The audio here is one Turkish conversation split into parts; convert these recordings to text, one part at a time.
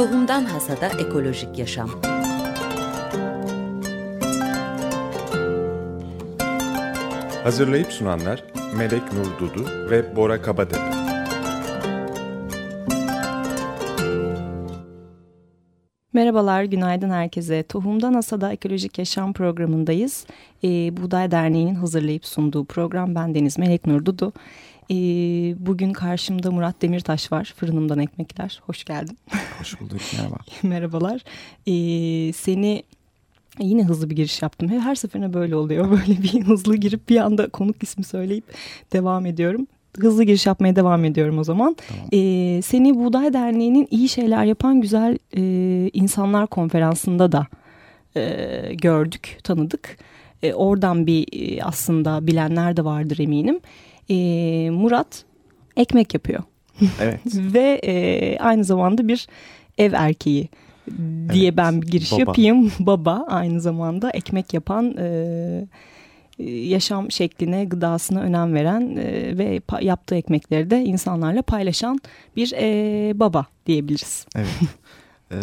Tohumdan Hasada Ekolojik Yaşam Hazırlayıp sunanlar Melek Nur Dudu ve Bora Kabadepe. Merhabalar, günaydın herkese. Tohumdan Asada Ekolojik Yaşam programındayız. Ee, Buğday Derneği'nin hazırlayıp sunduğu program ben Deniz Melek Nur Dudu. Ee, bugün karşımda Murat Demirtaş var, Fırınımdan Ekmekler. Hoş geldin. Hoş bulduk, merhaba. Merhabalar. Ee, seni Yine hızlı bir giriş yaptım. Her seferinde böyle oluyor. Böyle bir hızlı girip bir anda konuk ismi söyleyip devam ediyorum. Hızlı giriş yapmaya devam ediyorum o zaman. Tamam. Ee, seni Buğday Derneği'nin iyi şeyler yapan güzel e, insanlar konferansında da e, gördük, tanıdık. E, oradan bir e, aslında bilenler de vardır eminim. E, Murat ekmek yapıyor. Evet. Ve e, aynı zamanda bir ev erkeği diye evet, ben bir giriş baba. yapayım. Baba aynı zamanda ekmek yapan e, yaşam şekline, gıdasına önem veren e, ve yaptığı ekmekleri de insanlarla paylaşan bir e, baba diyebiliriz. Evet. ee,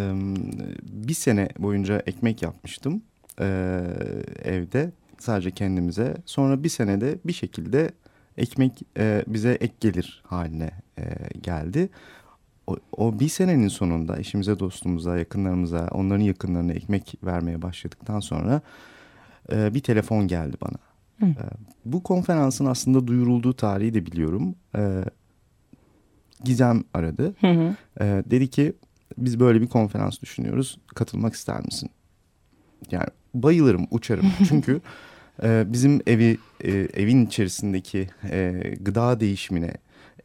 bir sene boyunca ekmek yapmıştım e, evde sadece kendimize. Sonra bir senede bir şekilde ekmek e, bize ek gelir haline e, geldi o, o bir senenin sonunda eşimize, dostumuza, yakınlarımıza, onların yakınlarına ekmek vermeye başladıktan sonra e, bir telefon geldi bana. E, bu konferansın aslında duyurulduğu tarihi de biliyorum. E, Gizem aradı. Hı hı. E, dedi ki biz böyle bir konferans düşünüyoruz. Katılmak ister misin? Yani bayılırım, uçarım. Çünkü e, bizim evi e, evin içerisindeki e, gıda değişimine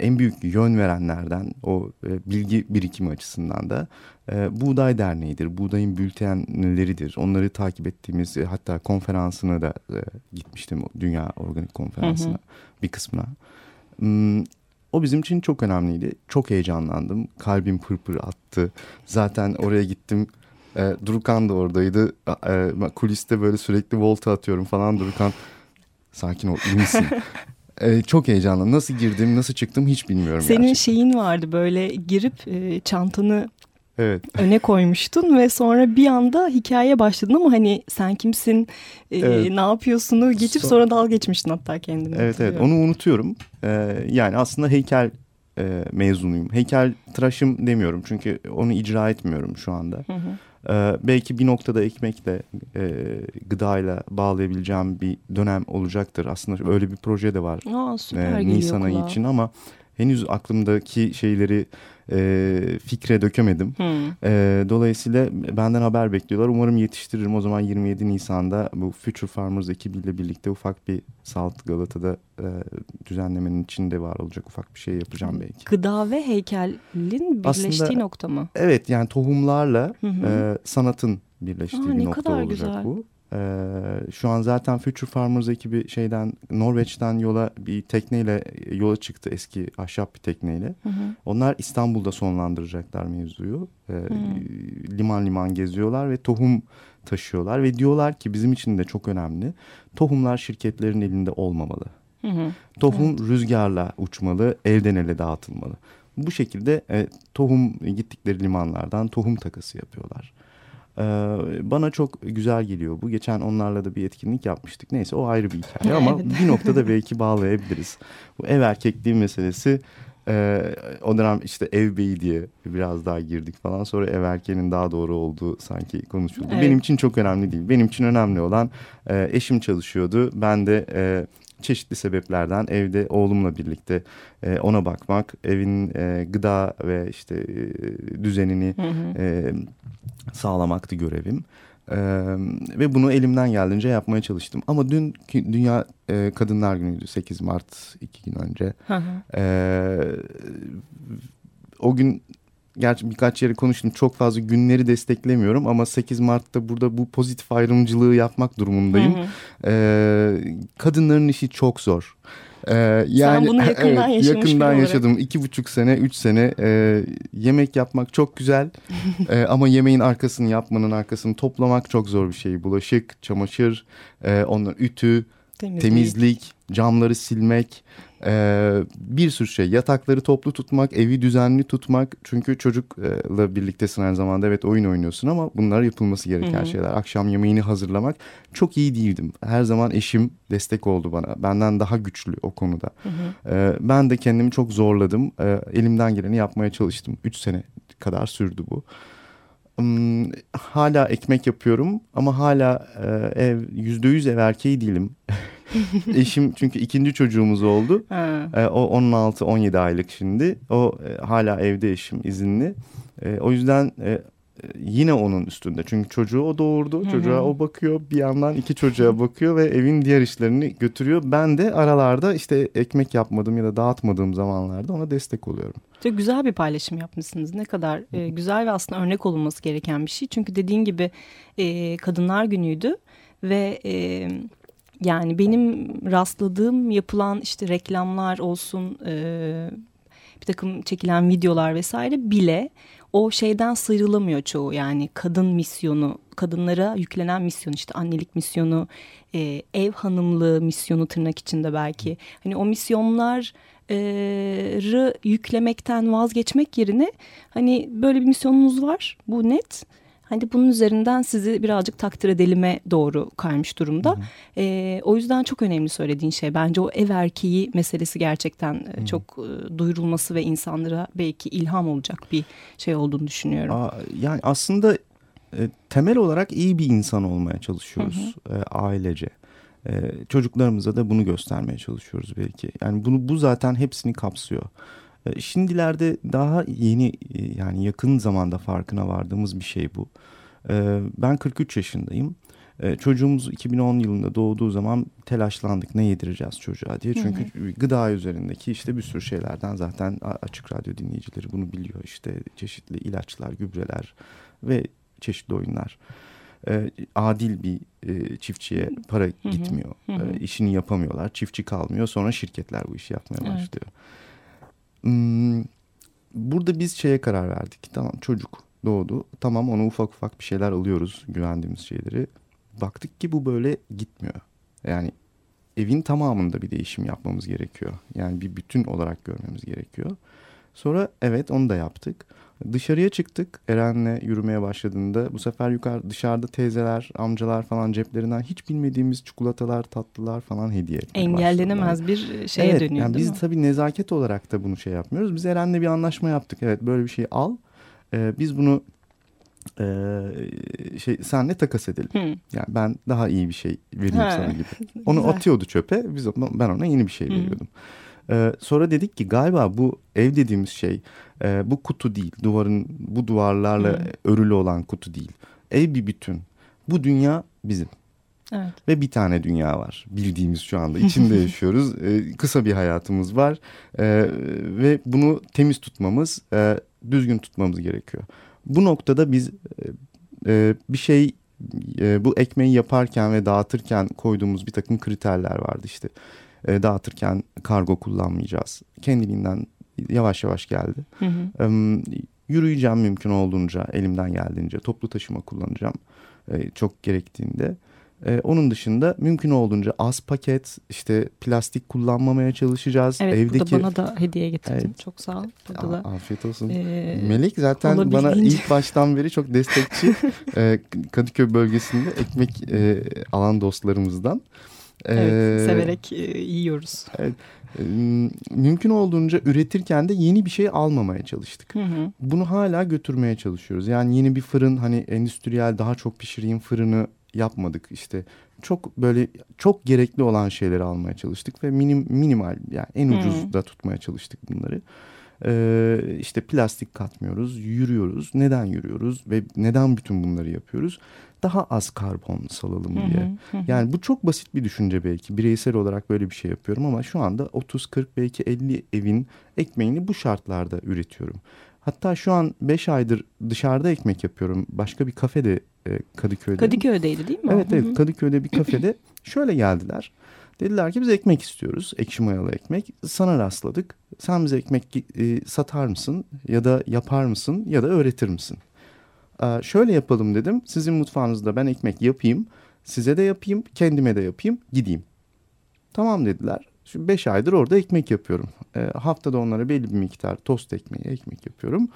en büyük yön verenlerden o e, bilgi birikimi açısından da e, Buğday Derneği'dir. Buğdayın bültenleridir. Onları takip ettiğimiz e, hatta konferansına da e, gitmiştim. Dünya Organik Konferansı'na hı hı. bir kısmına. Hmm, o bizim için çok önemliydi. Çok heyecanlandım. Kalbim pırpır attı. Zaten oraya gittim. E, Durukan da oradaydı. E, kuliste böyle sürekli volta atıyorum falan. Durukan sakin ol iyi misin? Ee, çok heyecanlı. Nasıl girdim, nasıl çıktım hiç bilmiyorum. Senin gerçekten. şeyin vardı böyle girip e, çantanı evet. öne koymuştun ve sonra bir anda hikaye başladın ama hani sen kimsin, e, evet. ne yapıyorsunu geçip so sonra dal geçmiştin hatta kendine. Evet evet onu unutuyorum. Ee, yani aslında heykel e, mezunuyum. Heykel tıraşım demiyorum çünkü onu icra etmiyorum şu anda. Hı hı. Ee, belki bir noktada ekmekle, e, gıdayla bağlayabileceğim bir dönem olacaktır. Aslında öyle bir proje de var. Aa, süper e, Nisan ayı için ama henüz aklımdaki şeyleri e, fikre dökemedim. Hmm. E, dolayısıyla benden haber bekliyorlar. Umarım yetiştiririm. O zaman 27 Nisan'da bu Future Farmers ekibiyle birlikte ufak bir Salt Galata'da e, düzenlemenin içinde var olacak ufak bir şey yapacağım belki. Gıda ve heykelin birleştiği Aslında, nokta mı? Evet yani tohumlarla E, sanatın birleştiği Aa, bir nokta olacak güzel. bu. Ee, şu an zaten Future Farmers ekibi şeyden Norveç'ten yola bir tekneyle yola çıktı eski ahşap bir tekneyle. Hı hı. Onlar İstanbul'da sonlandıracaklar mevzuyu. Ee, liman liman geziyorlar ve tohum taşıyorlar ve diyorlar ki bizim için de çok önemli. Tohumlar şirketlerin elinde olmamalı. Hı hı. Tohum evet. rüzgarla uçmalı, elden ele dağıtılmalı. Bu şekilde e, tohum gittikleri limanlardan tohum takası yapıyorlar. Ee, bana çok güzel geliyor bu. Geçen onlarla da bir etkinlik yapmıştık. Neyse o ayrı bir hikaye ama bir noktada belki bağlayabiliriz. Bu ev erkekliği meselesi e, o dönem işte ev beyi diye biraz daha girdik falan. Sonra ev erkeğinin daha doğru olduğu sanki konuşuldu. Evet. Benim için çok önemli değil. Benim için önemli olan e, eşim çalışıyordu. Ben de e, çeşitli sebeplerden evde oğlumla birlikte e, ona bakmak, evin e, gıda ve işte e, düzenini hı hı. E, sağlamaktı görevim. Ee, ve bunu elimden geldiğince yapmaya çalıştım. Ama dün Dünya e, Kadınlar Günü'ydü 8 Mart iki gün önce. Ee, o gün gerçi birkaç yere konuştum. Çok fazla günleri desteklemiyorum ama 8 Mart'ta burada bu pozitif ayrımcılığı yapmak durumundayım. Hı hı. Ee, kadınların işi çok zor. Ee, yani, Sen bunu yakından evet, Yakından yaşadım. iki buçuk sene, üç sene e, yemek yapmak çok güzel. e, ama yemeğin arkasını yapmanın arkasını toplamak çok zor bir şey. Bulaşık, çamaşır, e, onlar ütü, temizlik, temizlik camları silmek. Ee, bir sürü şey yatakları toplu tutmak, evi düzenli tutmak. Çünkü çocukla birliktesin aynı zamanda evet oyun oynuyorsun ama bunlar yapılması gereken Hı-hı. şeyler. Akşam yemeğini hazırlamak çok iyi değildim. Her zaman eşim destek oldu bana. Benden daha güçlü o konuda. Ee, ben de kendimi çok zorladım. Ee, elimden geleni yapmaya çalıştım. Üç sene kadar sürdü bu. Hmm, hala ekmek yapıyorum ama hala e, ev yüzde yüz ev erkeği değilim. Eşim çünkü ikinci çocuğumuz oldu. E, o 16-17 aylık şimdi. O e, hala evde eşim izinli. E, o yüzden e, yine onun üstünde. Çünkü çocuğu o doğurdu. Çocuğa o bakıyor. Bir yandan iki çocuğa bakıyor ve evin diğer işlerini götürüyor. Ben de aralarda işte ekmek yapmadığım ya da dağıtmadığım zamanlarda ona destek oluyorum. Çok güzel bir paylaşım yapmışsınız. Ne kadar e, güzel ve aslında örnek olunması gereken bir şey. Çünkü dediğin gibi e, Kadınlar Günü'ydü ve e, yani benim rastladığım yapılan işte reklamlar olsun e, bir takım çekilen videolar vesaire bile o şeyden sıyrılamıyor çoğu yani kadın misyonu kadınlara yüklenen misyon işte annelik misyonu e, ev hanımlığı misyonu tırnak içinde belki hani o misyonlar rı yüklemekten vazgeçmek yerine hani böyle bir misyonunuz var bu net. Hani bunun üzerinden sizi birazcık takdir edelime doğru kaymış durumda. Hı hı. E, o yüzden çok önemli söylediğin şey. Bence o ev erkeği meselesi gerçekten hı. çok e, duyurulması ve insanlara belki ilham olacak bir şey olduğunu düşünüyorum. Aa, yani aslında e, temel olarak iyi bir insan olmaya çalışıyoruz hı hı. E, ailece. Ee, çocuklarımıza da bunu göstermeye çalışıyoruz belki. Yani bunu bu zaten hepsini kapsıyor. Ee, şimdilerde daha yeni e, yani yakın zamanda farkına vardığımız bir şey bu. Ee, ben 43 yaşındayım. Çocuğumuz 2010 yılında doğduğu zaman telaşlandık ne yedireceğiz çocuğa diye. Çünkü hı hı. gıda üzerindeki işte bir sürü şeylerden zaten açık radyo dinleyicileri bunu biliyor. İşte çeşitli ilaçlar, gübreler ve çeşitli oyunlar e, adil bir e, çiftçiye para hı hı. gitmiyor. Hı hı. E, işini yapamıyorlar. Çiftçi kalmıyor. Sonra şirketler bu işi yapmaya evet. başlıyor. Hmm, burada biz şeye karar verdik. Tamam çocuk doğdu. Tamam ona ufak ufak bir şeyler alıyoruz. Güvendiğimiz şeyleri. Baktık ki bu böyle gitmiyor. Yani evin tamamında bir değişim yapmamız gerekiyor. Yani bir bütün olarak görmemiz gerekiyor. Sonra evet onu da yaptık. Dışarıya çıktık Eren'le yürümeye başladığında. Bu sefer yukarı dışarıda teyzeler, amcalar falan ceplerinden hiç bilmediğimiz çikolatalar, tatlılar falan hediye Engellenemez bir şeye evet, dönüyor yani Biz mi? tabii nezaket olarak da bunu şey yapmıyoruz. Biz Eren'le bir anlaşma yaptık. Evet böyle bir şey al. Ee, biz bunu e, şey senle takas edelim. Hmm. Yani ben daha iyi bir şey vereyim ha. sana gibi. Onu atıyordu çöpe. Biz ben ona yeni bir şey veriyordum. Ee, sonra dedik ki galiba bu ev dediğimiz şey e, bu kutu değil. Duvarın bu duvarlarla hmm. örülü olan kutu değil. Ev bir bütün. Bu dünya bizim. Evet. Ve bir tane dünya var bildiğimiz şu anda içinde yaşıyoruz ee, kısa bir hayatımız var ee, ve bunu temiz tutmamız e, düzgün tutmamız gerekiyor. Bu noktada biz e, e, bir şey e, bu ekmeği yaparken ve dağıtırken koyduğumuz bir takım kriterler vardı işte e, dağıtırken kargo kullanmayacağız kendiliğinden yavaş yavaş geldi. Hı hı. Um, yürüyeceğim mümkün olduğunca elimden geldiğince toplu taşıma kullanacağım e, çok gerektiğinde. E, onun dışında mümkün olduğunca az paket işte plastik kullanmamaya çalışacağız. Evet Evdeki... bu da bana da hediye getirdin. Evet. Çok sağ ol. Burada da, Afiyet olsun. Ee, Melek zaten bana ilk baştan beri çok destekçi. e, Kadıköy bölgesinde ekmek e, alan dostlarımızdan. Evet, ee, severek e, yiyoruz. Evet, e, mümkün olduğunca üretirken de yeni bir şey almamaya çalıştık. Hı hı. Bunu hala götürmeye çalışıyoruz. Yani yeni bir fırın hani endüstriyel daha çok pişireyim fırını yapmadık. İşte çok böyle çok gerekli olan şeyleri almaya çalıştık ve minim, minimal yani en ucuz da tutmaya çalıştık bunları. Ee, işte plastik katmıyoruz, yürüyoruz. Neden yürüyoruz ve neden bütün bunları yapıyoruz? Daha az karbon salalım diye. Hı hı. Yani bu çok basit bir düşünce belki. Bireysel olarak böyle bir şey yapıyorum ama şu anda 30 40 belki 50 evin ekmeğini bu şartlarda üretiyorum. Hatta şu an 5 aydır dışarıda ekmek yapıyorum. Başka bir kafede e, Kadıköy'de. Kadıköy'deydi değil mi? Evet evet Kadıköy'de bir kafede şöyle geldiler. Dediler ki biz ekmek istiyoruz. Ekşi mayalı ekmek. Sana rastladık. Sen bize ekmek e, satar mısın? Ya da yapar mısın? Ya da öğretir misin? Ee, şöyle yapalım dedim. Sizin mutfağınızda ben ekmek yapayım. Size de yapayım. Kendime de yapayım. Gideyim. Tamam dediler. Şimdi beş aydır orada ekmek yapıyorum. E, haftada onlara belli bir miktar tost ekmeği, ekmek yapıyorum.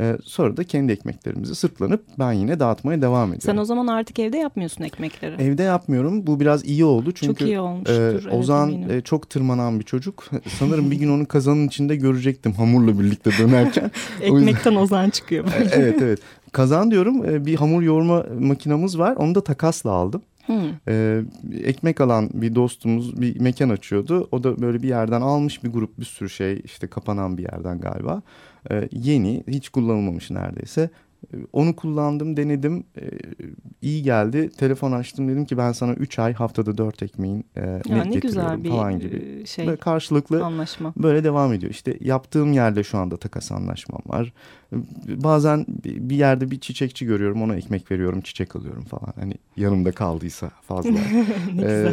E, sonra da kendi ekmeklerimizi sırtlanıp ben yine dağıtmaya devam ediyorum. Sen o zaman artık evde yapmıyorsun ekmekleri. Evde yapmıyorum. Bu biraz iyi oldu. Çünkü çok iyi olmuştur. E, Ozan e, çok tırmanan bir çocuk. Sanırım bir gün onu kazanın içinde görecektim hamurla birlikte dönerken. Ekmekten Ozan çıkıyor. Böyle. evet evet. Kazan diyorum e, bir hamur yoğurma makinamız var. Onu da takasla aldım. Hmm. Ee, ekmek alan bir dostumuz bir mekan açıyordu. O da böyle bir yerden almış bir grup bir sürü şey işte kapanan bir yerden galiba. Ee, yeni hiç kullanılmamış neredeyse. Ee, onu kullandım, denedim. Ee, iyi geldi. Telefon açtım dedim ki ben sana 3 ay haftada 4 ekmeğin e, net ne getiriyorum güzel bir falan gibi. E, şey, böyle karşılıklı anlaşma. böyle devam ediyor. İşte yaptığım yerde şu anda takas anlaşmam var. Bazen bir yerde bir çiçekçi görüyorum ona ekmek veriyorum çiçek alıyorum falan. Hani yanımda kaldıysa fazla. ee,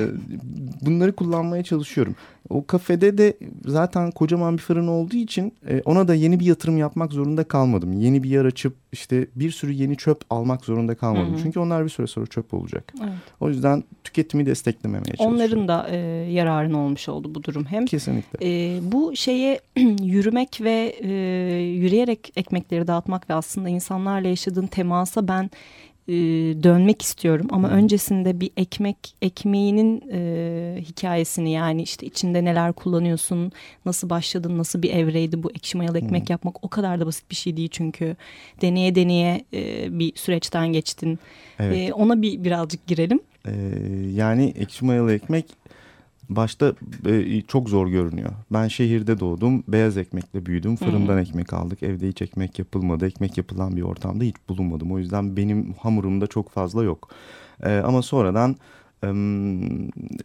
bunları kullanmaya çalışıyorum. O kafede de zaten kocaman bir fırın olduğu için e, ona da yeni bir yatırım yapmak zorunda kalmadım. Yeni bir yer açıp işte bir sürü yeni çöp almak zorunda kalmadım. Hı hı. Çünkü onlar bir süre sonra çöp olacak. Evet. O yüzden tüketimi desteklememeye çalışıyorum. Onların da e, yararına olmuş oldu bu durum hem. Kesinlikle. E, bu şeye yürümek ve e, yürüyerek ekmekleri dağıtmak ve aslında insanlarla yaşadığın temasa ben e, dönmek istiyorum ama öncesinde bir ekmek ekmeğinin e, hikayesini yani işte içinde neler kullanıyorsun nasıl başladın nasıl bir evreydi bu ekşi mayalı ekmek hmm. yapmak o kadar da basit bir şey değil çünkü deneye deneye e, bir süreçten geçtin evet. e, ona bir birazcık girelim. Ee, yani ekşi mayalı ekmek başta e, çok zor görünüyor. Ben şehirde doğdum, beyaz ekmekle büyüdüm. Fırından hmm. ekmek aldık. Evde hiç ekmek yapılmadı. Ekmek yapılan bir ortamda hiç bulunmadım. O yüzden benim hamurumda çok fazla yok. E, ama sonradan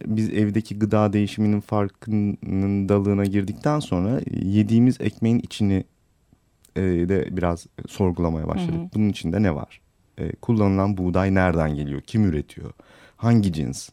biz evdeki gıda değişiminin farkındalığına girdikten sonra yediğimiz ekmeğin içini e, de biraz sorgulamaya başladık. Hmm. Bunun içinde ne var? E, kullanılan buğday nereden geliyor? Kim üretiyor? Hangi cins?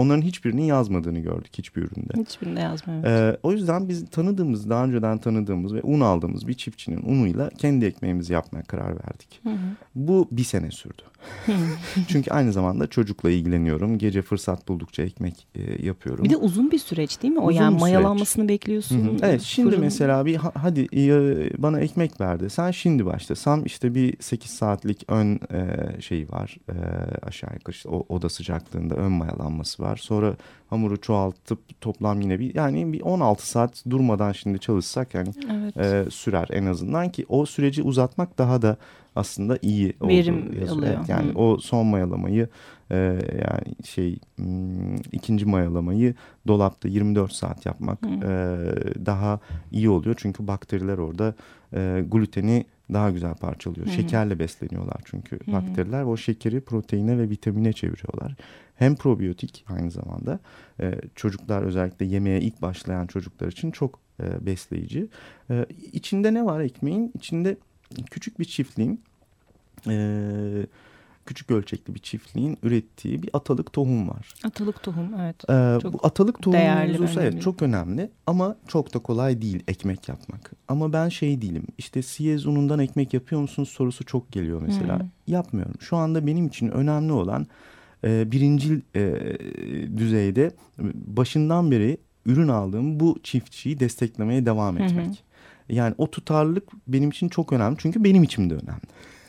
Onların hiçbirinin yazmadığını gördük hiçbir üründe. Hiçbirinde yazmıyor. Ee, o yüzden biz tanıdığımız, daha önceden tanıdığımız ve un aldığımız bir çiftçinin unuyla kendi ekmeğimizi yapmaya karar verdik. Hı hı. Bu bir sene sürdü. Çünkü aynı zamanda çocukla ilgileniyorum. Gece fırsat buldukça ekmek e, yapıyorum. Bir de uzun bir süreç değil mi? O uzun yani mayalanmasını bekliyorsun. Hı hı. Evet şimdi fırın... mesela bir hadi e, bana ekmek verdi. Sen şimdi başlasam işte bir 8 saatlik ön e, şeyi var. E, aşağı yukarı işte o oda sıcaklığında ön mayalanması var. Sonra hamuru çoğaltıp toplam yine bir yani bir 16 saat durmadan şimdi çalışsak yani evet. e, sürer en azından ki o süreci uzatmak daha da aslında iyi. Verim alıyor. Evet, yani Hı. o son mayalamayı e, yani şey hmm, ikinci mayalamayı dolapta 24 saat yapmak e, daha iyi oluyor. Çünkü bakteriler orada e, gluteni daha güzel parçalıyor. Hı. Şekerle besleniyorlar çünkü Hı. bakteriler. O şekeri proteine ve vitamine çeviriyorlar. Hem probiyotik aynı zamanda e, çocuklar özellikle yemeğe ilk başlayan çocuklar için çok e, besleyici. E, içinde ne var ekmeğin? İçinde küçük bir çiftliğin e, küçük ölçekli bir çiftliğin ürettiği bir atalık tohum var. Atalık tohum evet. Ee, bu atalık tohum mevzusu evet çok önemli ama çok da kolay değil ekmek yapmak. Ama ben şey değilim işte siyez unundan ekmek yapıyor musunuz sorusu çok geliyor mesela. Hmm. Yapmıyorum. Şu anda benim için önemli olan e, birincil e, düzeyde başından beri ürün aldığım bu çiftçiyi desteklemeye devam etmek. Hı Yani o tutarlılık benim için çok önemli çünkü benim için de önemli.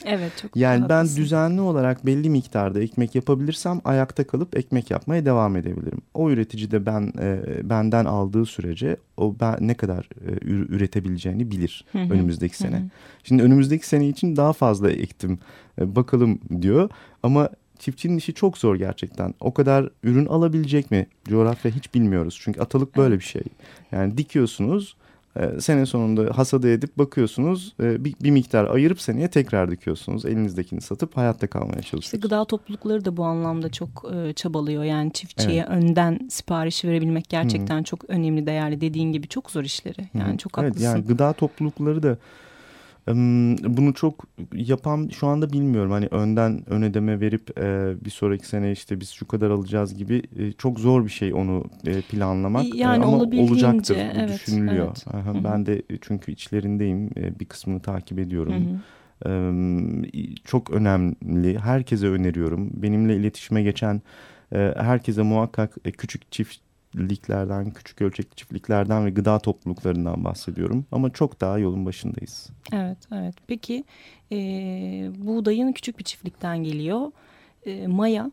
Evet çok Yani haklısın. ben düzenli olarak belli miktarda ekmek yapabilirsem ayakta kalıp ekmek yapmaya devam edebilirim. O üretici de ben e, benden aldığı sürece o ben ne kadar e, üretebileceğini bilir hı hı. önümüzdeki sene. Hı hı. Şimdi önümüzdeki sene için daha fazla ektim. E, bakalım diyor ama çiftçinin işi çok zor gerçekten. O kadar ürün alabilecek mi? Coğrafya hiç bilmiyoruz. Çünkü atalık böyle bir şey. Yani dikiyorsunuz e, sene sonunda hasada edip bakıyorsunuz e, bir, bir miktar ayırıp seneye tekrar dikiyorsunuz. Elinizdekini satıp hayatta kalmaya çalışıyorsunuz. İşte gıda toplulukları da bu anlamda çok e, çabalıyor. Yani çiftçiye evet. önden sipariş verebilmek gerçekten hmm. çok önemli, değerli. Dediğin gibi çok zor işleri. Yani hmm. çok haklısın. Evet, yani gıda toplulukları da bunu çok yapan şu anda bilmiyorum. Hani önden ön ödeme verip e, bir sonraki sene işte biz şu kadar alacağız gibi e, çok zor bir şey onu e, planlamak. Yani ama olacaktır evet, düşünülüyor. Evet. Aha, ben de çünkü içlerindeyim bir kısmını takip ediyorum. Hı hı. Çok önemli. Herkese öneriyorum. Benimle iletişime geçen herkese muhakkak küçük çift çiftliklerden, küçük ölçekli çiftliklerden ve gıda topluluklarından bahsediyorum. Ama çok daha yolun başındayız. Evet, evet. Peki e, buğdayın küçük bir çiftlikten geliyor. E, maya?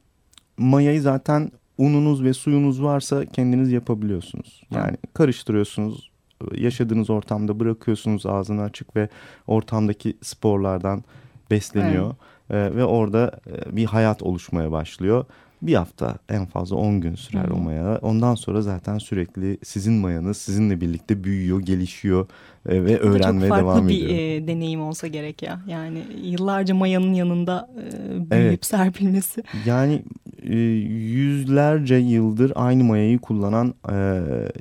Mayayı zaten ununuz ve suyunuz varsa kendiniz yapabiliyorsunuz. Yani karıştırıyorsunuz, yaşadığınız ortamda bırakıyorsunuz ağzını açık ve ortamdaki sporlardan besleniyor. Evet. Ee, ve orada e, bir hayat oluşmaya başlıyor bir hafta en fazla 10 gün sürer Hı -hı. o maya. Ondan sonra zaten sürekli sizin mayanız sizinle birlikte büyüyor, gelişiyor e, ve öğrenmeye devam ediyor. Çok farklı bir e, deneyim olsa gerek ya. Yani yıllarca mayanın yanında e, büyüyüp evet. serpilmesi. Yani e, yüzlerce yıldır aynı mayayı kullanan e,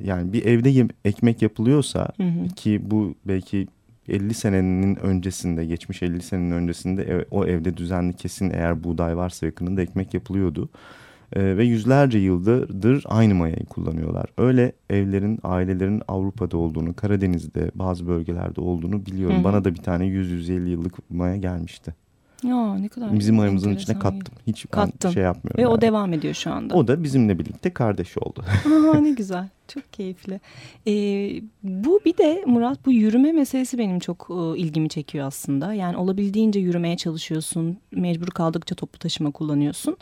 yani bir evde ekmek yapılıyorsa Hı -hı. ki bu belki 50 senenin öncesinde, geçmiş 50 senenin öncesinde o evde düzenli kesin eğer buğday varsa yakınında ekmek yapılıyordu. Ee, ve yüzlerce yıldır aynı mayayı kullanıyorlar. Öyle evlerin, ailelerin Avrupa'da olduğunu, Karadeniz'de bazı bölgelerde olduğunu biliyorum. Hı -hı. Bana da bir tane 100-150 yıllık maya gelmişti. Ya ne kadar Bizim mayamızın içine kattım. Hiç Kattın. şey yapmıyorum. Ve yani. o devam ediyor şu anda. O da bizimle birlikte kardeş oldu. Aa, ne güzel. Çok keyifli. Ee, bu bir de Murat bu yürüme meselesi benim çok e, ilgimi çekiyor aslında. Yani olabildiğince yürümeye çalışıyorsun. Mecbur kaldıkça toplu taşıma kullanıyorsun.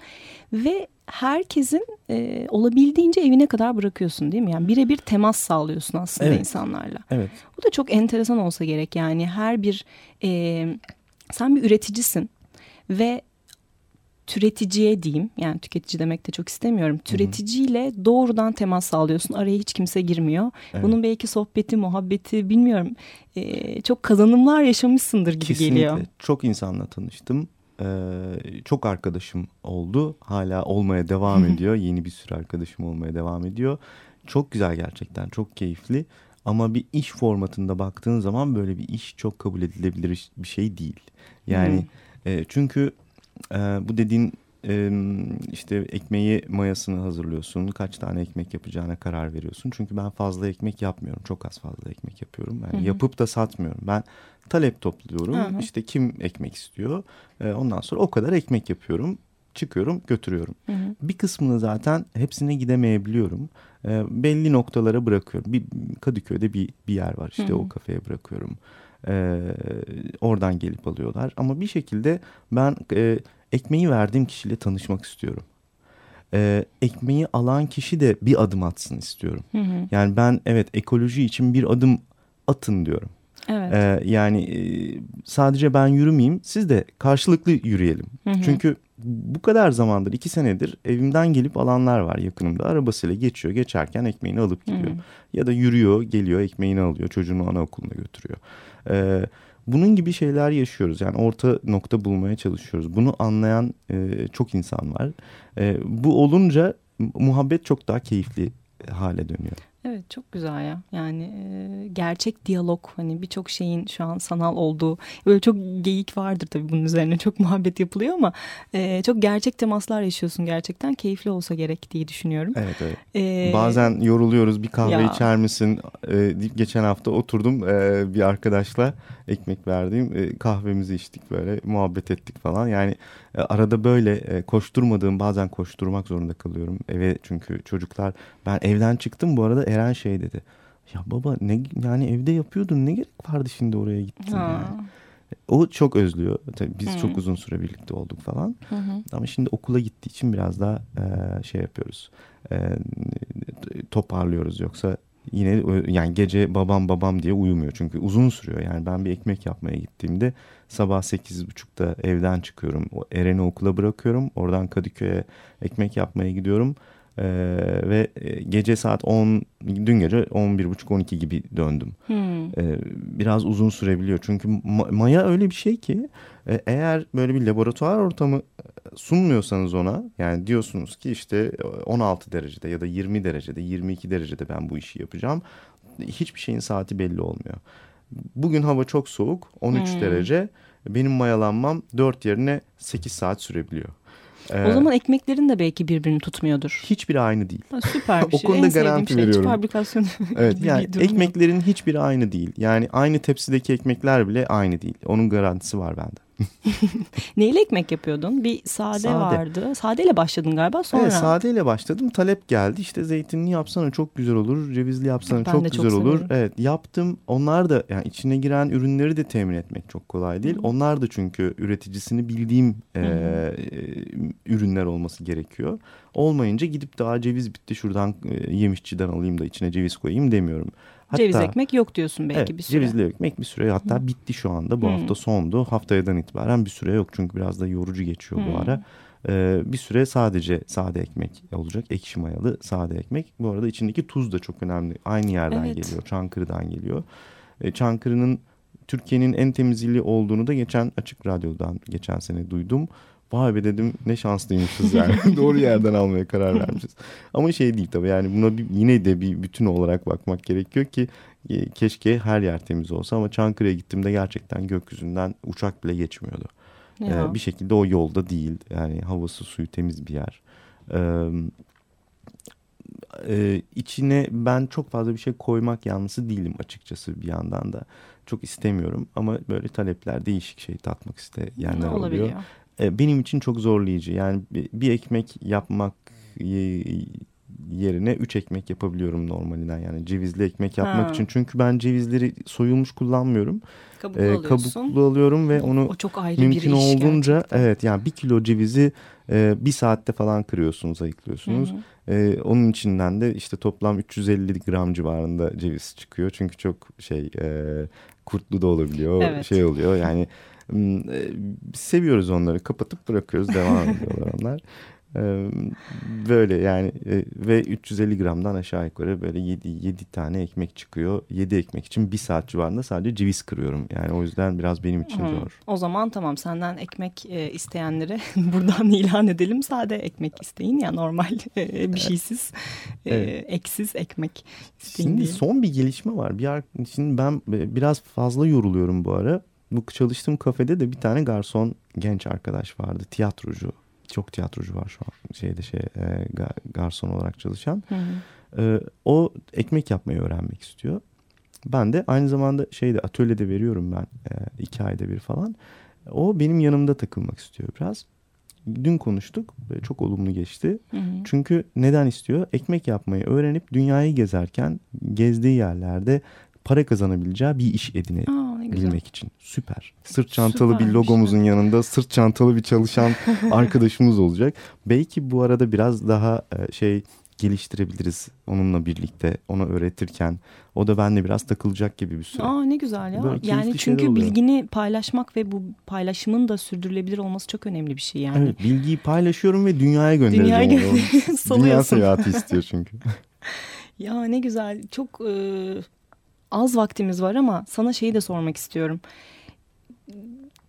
Ve herkesin e, olabildiğince evine kadar bırakıyorsun değil mi? Yani birebir temas sağlıyorsun aslında evet. insanlarla. Evet. Bu da çok enteresan olsa gerek yani her bir... E, sen bir üreticisin ve türeticiye diyeyim yani tüketici demek de çok istemiyorum. Türeticiyle doğrudan temas sağlıyorsun. Araya hiç kimse girmiyor. Evet. Bunun belki sohbeti, muhabbeti bilmiyorum. Ee, çok kazanımlar yaşamışsındır gibi Kesinlikle. geliyor. Çok insanla tanıştım. Ee, çok arkadaşım oldu. Hala olmaya devam ediyor. Yeni bir sürü arkadaşım olmaya devam ediyor. Çok güzel gerçekten. Çok keyifli. Ama bir iş formatında baktığın zaman böyle bir iş çok kabul edilebilir bir şey değil. Yani hmm. e, çünkü e, bu dediğin e, işte ekmeği mayasını hazırlıyorsun. Kaç tane ekmek yapacağına karar veriyorsun. Çünkü ben fazla ekmek yapmıyorum. Çok az fazla ekmek yapıyorum. Yani yapıp da satmıyorum. Ben talep topluyorum. Hmm. İşte kim ekmek istiyor. E, ondan sonra o kadar ekmek yapıyorum çıkıyorum götürüyorum. Hı hı. Bir kısmını zaten hepsine gidemeyebiliyorum. E, belli noktalara bırakıyorum. Bir Kadıköy'de bir, bir yer var işte hı hı. o kafeye bırakıyorum. E, oradan gelip alıyorlar. Ama bir şekilde ben e, ekmeği verdiğim kişiyle tanışmak istiyorum. E, ekmeği alan kişi de bir adım atsın istiyorum. Hı hı. Yani ben evet ekoloji için bir adım atın diyorum. Evet. Ee, yani e, sadece ben yürümeyeyim siz de karşılıklı yürüyelim. Hı hı. Çünkü bu kadar zamandır iki senedir evimden gelip alanlar var yakınımda. Arabasıyla geçiyor geçerken ekmeğini alıp gidiyor. Hmm. Ya da yürüyor geliyor ekmeğini alıyor çocuğunu anaokuluna götürüyor. Ee, bunun gibi şeyler yaşıyoruz. Yani orta nokta bulmaya çalışıyoruz. Bunu anlayan e, çok insan var. E, bu olunca muhabbet çok daha keyifli hale dönüyor. Evet çok güzel ya. Yani e, gerçek diyalog hani birçok şeyin şu an sanal olduğu böyle çok geyik vardır tabii bunun üzerine çok muhabbet yapılıyor ama e, çok gerçek temaslar yaşıyorsun gerçekten keyifli olsa gerek diye düşünüyorum. Evet evet. Ee, Bazen yoruluyoruz bir kahve ya. içer misin? Ee, geçen hafta oturdum e, bir arkadaşla ekmek verdiğim e, kahvemizi içtik böyle muhabbet ettik falan. Yani e, arada böyle e, koşturmadığım bazen koşturmak zorunda kalıyorum eve çünkü çocuklar ben evden çıktım bu arada Eren şey dedi. Ya baba ne yani evde yapıyordun ne gerek vardı şimdi oraya gittin ha. yani. O çok özlüyor. Tabii biz Hı. çok uzun süre birlikte olduk falan. Hı hı. Ama şimdi okula gittiği için biraz daha e, şey yapıyoruz. E, toparlıyoruz yoksa yine yani gece babam babam diye uyumuyor. Çünkü uzun sürüyor. Yani ben bir ekmek yapmaya gittiğimde sabah 8.30'da evden çıkıyorum. Eren'i okula bırakıyorum. Oradan Kadıköy'e ekmek yapmaya gidiyorum. Ee, ve e, gece saat 10 dün gece 11.30-12 gibi döndüm. Hmm. Ee, biraz uzun sürebiliyor. Çünkü ma maya öyle bir şey ki e, eğer böyle bir laboratuvar ortamı e, sunmuyorsanız ona yani diyorsunuz ki işte 16 derecede ya da 20 derecede 22 derecede ben bu işi yapacağım. Hiçbir şeyin saati belli olmuyor. Bugün hava çok soğuk 13 hmm. derece benim mayalanmam 4 yerine 8 saat sürebiliyor. Ee, o zaman ekmeklerin de belki birbirini tutmuyordur. Hiçbiri aynı değil. Ha, süper bir şey. o konuda en garanti şey, veriyorum. Fabrikasyon evet yani ekmeklerin hiçbiri aynı değil. Yani aynı tepsideki ekmekler bile aynı değil. Onun garantisi var bende. Neyle ekmek yapıyordun? Bir sade, sade. vardı. Sadeyle başladın galiba sonra. Evet sadeyle başladım. Talep geldi. İşte zeytinli yapsana çok güzel olur. Cevizli yapsana ben çok güzel çok olur. Evet yaptım. Onlar da yani içine giren ürünleri de temin etmek çok kolay değil. Hı. Onlar da çünkü üreticisini bildiğim e, ürünler olması gerekiyor. Olmayınca gidip daha ceviz bitti şuradan e, yemişçiden alayım da içine ceviz koyayım demiyorum. Hatta, ceviz ekmek yok diyorsun belki evet, bir süre. Cevizli ekmek bir süre hatta Hı. bitti şu anda. Bu Hı. hafta sondu. Haftayadan itibaren bir süre yok çünkü biraz da yorucu geçiyor Hı. bu ara. Ee, bir süre sadece sade ekmek olacak. Ekşi mayalı sade ekmek. Bu arada içindeki tuz da çok önemli. Aynı yerden evet. geliyor. Çankırı'dan geliyor. Ee, Çankırı'nın Türkiye'nin en temiz ili olduğunu da geçen Açık Radyo'dan geçen sene duydum. Vay be dedim ne şanslıymışız yani. Doğru yerden almaya karar vermişiz. Ama şey değil tabii yani buna bir, yine de bir bütün olarak bakmak gerekiyor ki e, keşke her yer temiz olsa ama Çankırı'ya gittiğimde gerçekten gökyüzünden uçak bile geçmiyordu. Ee, bir şekilde o yolda değil yani havası suyu temiz bir yer. Ee, e, içine ben çok fazla bir şey koymak yanlısı değilim açıkçası bir yandan da. Çok istemiyorum ama böyle talepler değişik şey tatmak isteyenler oluyor. E, benim için çok zorlayıcı. Yani bir ekmek yapmak yerine üç ekmek yapabiliyorum normalinden. Yani cevizli ekmek yapmak ha. için. Çünkü ben cevizleri soyulmuş kullanmıyorum. Kabuklu ee, Kabuklu alıyorum ve onu o çok ayrı mümkün bir olduğunca gerçekten. evet yani bir kilo cevizi e, bir saatte falan kırıyorsunuz, ayıklıyorsunuz. Hı hı. E, onun içinden de işte toplam 350 gram civarında ceviz çıkıyor. Çünkü çok şey e, kurtlu da olabiliyor. Evet. Şey oluyor yani seviyoruz onları. Kapatıp bırakıyoruz. Devam ediyorlar onlar. Böyle yani e, ve 350 gramdan aşağı yukarı böyle 7, 7 tane ekmek çıkıyor. 7 ekmek için bir saat civarında sadece ceviz kırıyorum. Yani o yüzden biraz benim için hmm. zor. O zaman tamam senden ekmek e, isteyenlere buradan ilan edelim. Sade ekmek isteyin ya normal e, bir şeysiz evet. eksiz ekmek isteyin Şimdi diye. son bir gelişme var. Bir şimdi ben biraz fazla yoruluyorum bu ara bu çalıştığım kafede de bir tane garson genç arkadaş vardı. Tiyatrocu. Çok tiyatrocu var şu an şeyde şey e, garson olarak çalışan. Hı hı. E, o ekmek yapmayı öğrenmek istiyor. Ben de aynı zamanda şeyde atölyede veriyorum ben e, iki ayda bir falan. O benim yanımda takılmak istiyor biraz. Dün konuştuk. Çok olumlu geçti. Hı hı. Çünkü neden istiyor? Ekmek yapmayı öğrenip dünyayı gezerken gezdiği yerlerde para kazanabileceği bir iş edinebilmek için. Süper. Sırt çantalı Süpermiş. bir logomuzun yanında sırt çantalı bir çalışan arkadaşımız olacak. Belki bu arada biraz daha e, şey geliştirebiliriz onunla birlikte ona öğretirken. O da benle biraz takılacak gibi bir süre. Aa ne güzel ya. Böyle yani çünkü bilgini paylaşmak ve bu paylaşımın da sürdürülebilir olması çok önemli bir şey yani. Evet bilgiyi paylaşıyorum ve dünyaya göndereceğim. Dünyaya gö Dünya seyahati istiyor çünkü. ya ne güzel. Çok e, az vaktimiz var ama sana şeyi de sormak istiyorum.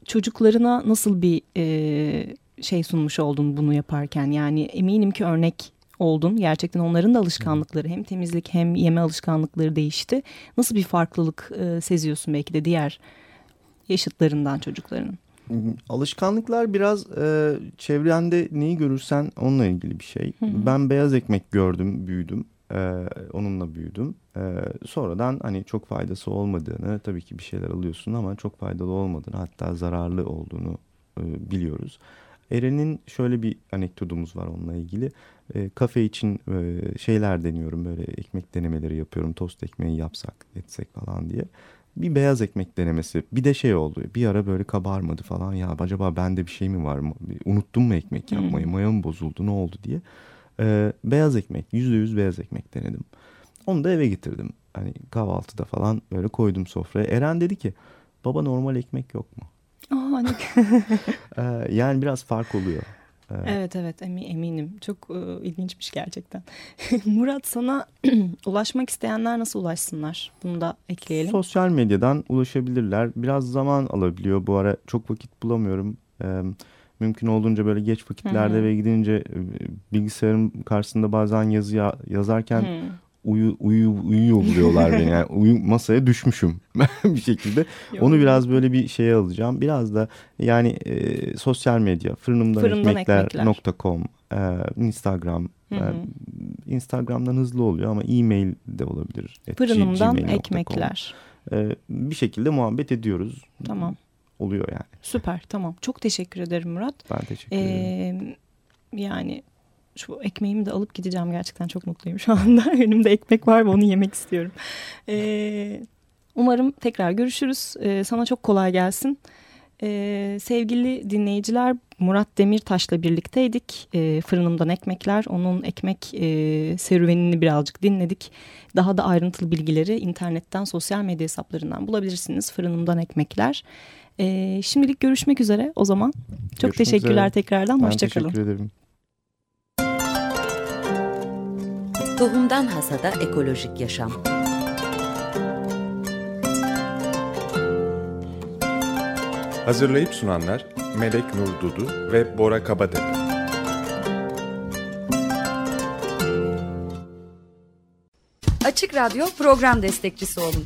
Çocuklarına nasıl bir e, şey sunmuş oldun bunu yaparken? Yani eminim ki örnek oldun. Gerçekten onların da alışkanlıkları hem temizlik hem yeme alışkanlıkları değişti. Nasıl bir farklılık e, seziyorsun belki de diğer yaşıtlarından çocukların? Alışkanlıklar biraz e, çevrende neyi görürsen onunla ilgili bir şey. Hı hı. Ben beyaz ekmek gördüm, büyüdüm. E, onunla büyüdüm. E, sonradan hani çok faydası olmadığını tabii ki bir şeyler alıyorsun ama çok faydalı olmadığını hatta zararlı olduğunu e, biliyoruz. Eren'in şöyle bir anekdotumuz var onunla ilgili. E, kafe için e, şeyler deniyorum böyle ekmek denemeleri yapıyorum. Tost ekmeği yapsak etsek falan diye. Bir beyaz ekmek denemesi bir de şey oldu bir ara böyle kabarmadı falan ya acaba bende bir şey mi var mı unuttum mu ekmek yapmayı maya mı bozuldu ne oldu diye. E, beyaz ekmek yüzde yüz beyaz ekmek denedim. Onu da eve getirdim. Hani kahvaltıda falan böyle koydum sofraya. Eren dedi ki baba normal ekmek yok mu? Aa, ne... ee, yani biraz fark oluyor. Ee, evet evet eminim. Çok e, ilginçmiş gerçekten. Murat sana ulaşmak isteyenler nasıl ulaşsınlar? Bunu da ekleyelim. Sosyal medyadan ulaşabilirler. Biraz zaman alabiliyor. Bu ara çok vakit bulamıyorum. Ee, mümkün olduğunca böyle geç vakitlerde Hı -hı. ve gidince e, bilgisayarın karşısında bazen yazı ya yazarken Hı uyu, uyu, uyuyor buluyorlar beni. Yani uyu, masaya düşmüşüm bir şekilde. Onu biraz böyle bir şeye alacağım. Biraz da yani e, sosyal medya fırınımdanekmekler.com e, Instagram hı hı. E, Instagram'dan hızlı oluyor ama e-mail de olabilir. Fırınımdan ekmekler. E, bir şekilde muhabbet ediyoruz. Tamam. Oluyor yani. Süper tamam. Çok teşekkür ederim Murat. Ben teşekkür ederim. Yani şu ekmeğimi de alıp gideceğim gerçekten çok mutluyum şu anda. Önümde ekmek var ve onu yemek istiyorum. Ee, umarım tekrar görüşürüz. Ee, sana çok kolay gelsin. Ee, sevgili dinleyiciler Murat Demirtaş'la birlikteydik. Ee, Fırınımdan Ekmekler. Onun ekmek e, serüvenini birazcık dinledik. Daha da ayrıntılı bilgileri internetten, sosyal medya hesaplarından bulabilirsiniz. Fırınımdan Ekmekler. Ee, şimdilik görüşmek üzere o zaman. Çok görüşmek teşekkürler üzere. tekrardan. Hoşçakalın. Teşekkür ederim. Tohumdan Hasada Ekolojik Yaşam Hazırlayıp sunanlar Melek Nur Dudu ve Bora Kabadepe. Açık Radyo program destekçisi olun.